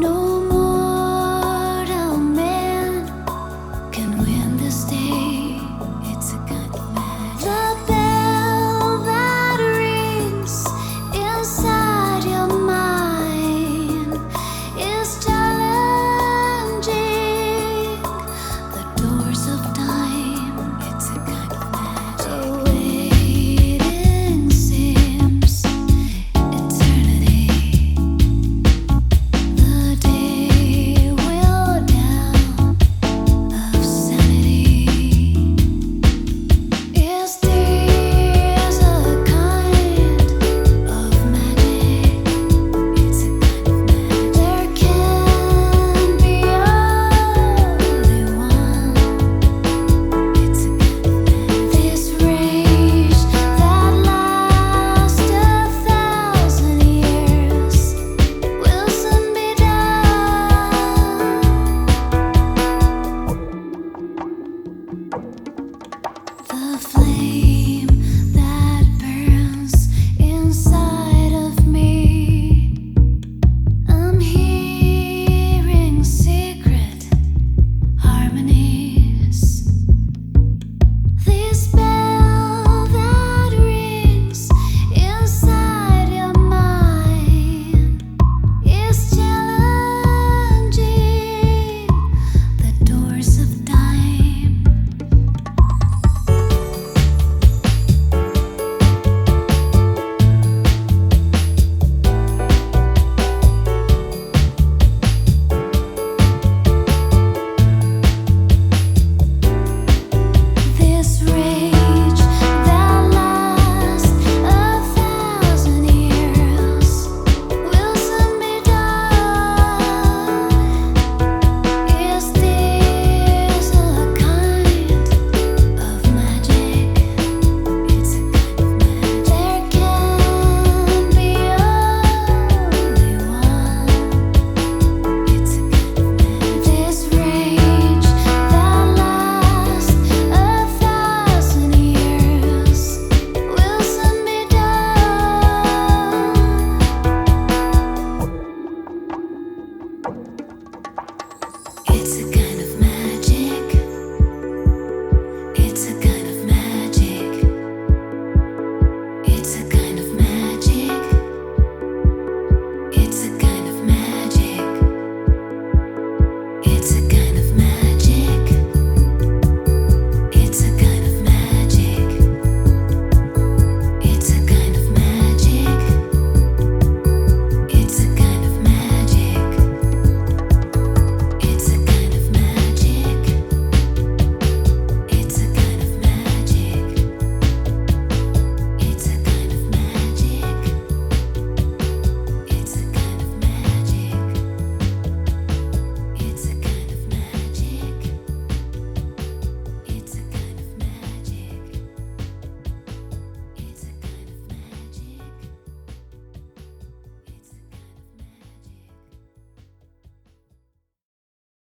No.